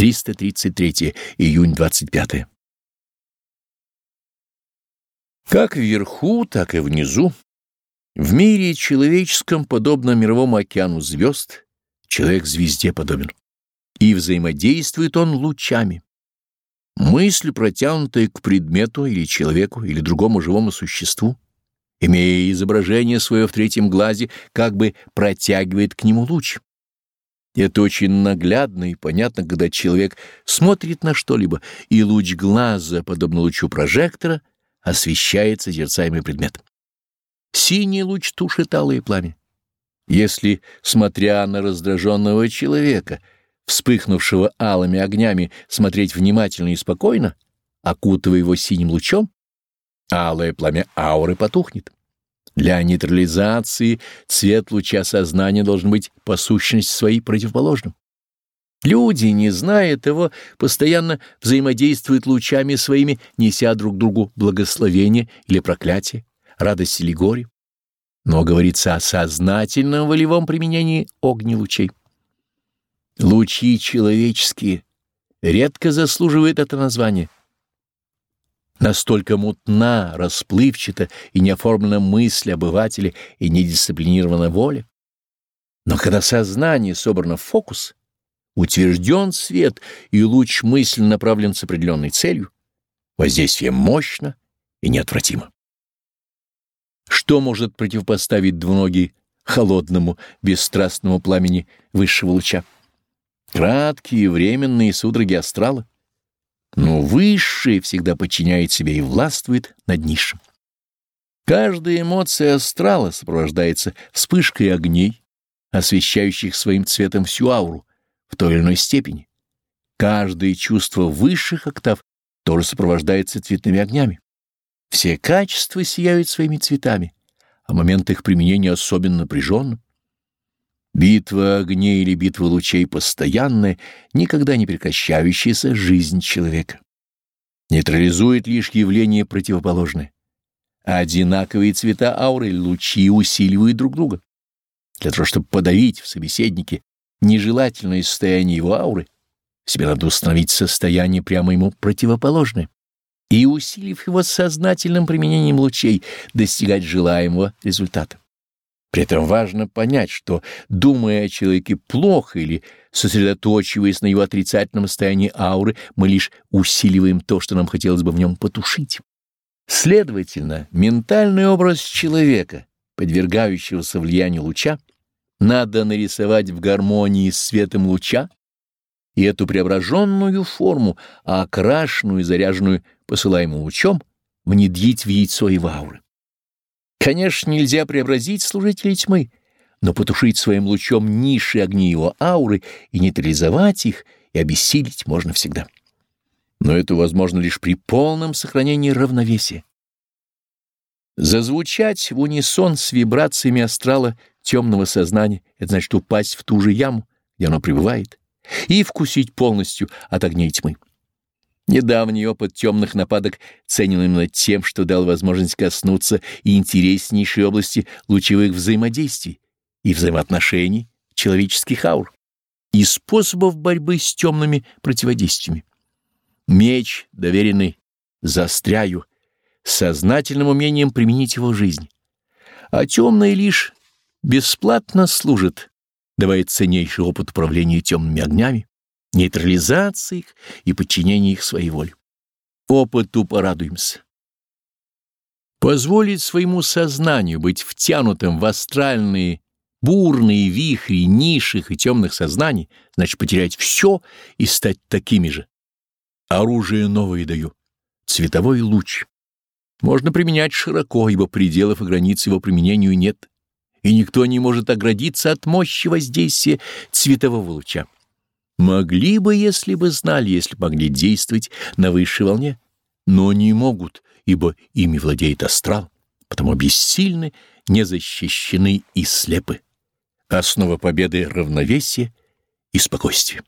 333 июнь 25 Как вверху, так и внизу, в мире человеческом, подобно мировому океану звезд, человек звезде подобен, и взаимодействует он лучами. Мысль, протянутая к предмету или человеку, или другому живому существу, имея изображение свое в третьем глазе, как бы протягивает к нему луч. Это очень наглядно и понятно, когда человек смотрит на что-либо, и луч глаза, подобно лучу прожектора, освещает созерцаемый предмет. Синий луч тушит алое пламя. Если, смотря на раздраженного человека, вспыхнувшего алыми огнями, смотреть внимательно и спокойно, окутывая его синим лучом, алое пламя ауры потухнет. Для нейтрализации цвет луча сознания должен быть по сущности своей противоположным. Люди, не зная этого, постоянно взаимодействуют лучами своими, неся друг другу благословение или проклятие, радость или горе. Но говорится о сознательном волевом применении огнелучей. Лучи человеческие редко заслуживают это название. Настолько мутна, расплывчата и неоформлена мысль обывателя и недисциплинирована воля. Но когда сознание собрано в фокус — утвержден свет, и луч мысли направлен с определенной целью, воздействие мощно и неотвратимо. Что может противопоставить двуногий холодному, бесстрастному пламени высшего луча? Краткие, временные судороги астрала. Но высшее всегда подчиняет себе и властвует над низшим. Каждая эмоция астрала сопровождается вспышкой огней, освещающих своим цветом всю ауру, в той или иной степени. Каждое чувство высших октав тоже сопровождается цветными огнями. Все качества сияют своими цветами, а момент их применения особенно напряженным. Битва огней или битва лучей постоянная, никогда не прекращающаяся жизнь человека. Нейтрализует лишь явление противоположное. Одинаковые цвета ауры лучи усиливают друг друга. Для того, чтобы подавить в собеседнике нежелательное состояние его ауры, себе надо установить состояние прямо ему противоположное и, усилив его сознательным применением лучей, достигать желаемого результата. При этом важно понять, что, думая о человеке плохо или сосредоточиваясь на его отрицательном состоянии ауры, мы лишь усиливаем то, что нам хотелось бы в нем потушить. Следовательно, ментальный образ человека, подвергающегося влиянию луча, надо нарисовать в гармонии с светом луча, и эту преображенную форму, окрашенную и заряженную посылаемым лучом, внедрить в яйцо в ауры. Конечно, нельзя преобразить служителей тьмы, но потушить своим лучом ниши огни его ауры и нейтрализовать их, и обессилить можно всегда. Но это возможно лишь при полном сохранении равновесия. Зазвучать в унисон с вибрациями астрала темного сознания — это значит упасть в ту же яму, где оно пребывает, и вкусить полностью от огней тьмы. Недавний опыт темных нападок ценен именно тем, что дал возможность коснуться и интереснейшей области лучевых взаимодействий и взаимоотношений человеческих аур и способов борьбы с темными противодействиями. Меч, доверенный застряю, сознательным умением применить его в жизни. А темный лишь бесплатно служит, давая ценнейший опыт управления темными огнями, нейтрализации их и подчинения их своей воле. Опыту порадуемся. Позволить своему сознанию быть втянутым в астральные бурные вихри низших и темных сознаний, значит потерять все и стать такими же. Оружие новое даю. Цветовой луч. Можно применять широко, ибо пределов и границ его применению нет и никто не может оградиться от мощи воздействия цветового луча. Могли бы, если бы знали, если могли действовать на высшей волне, но не могут, ибо ими владеет астрал, потому бессильны, незащищены и слепы. Основа победы — равновесие и спокойствие.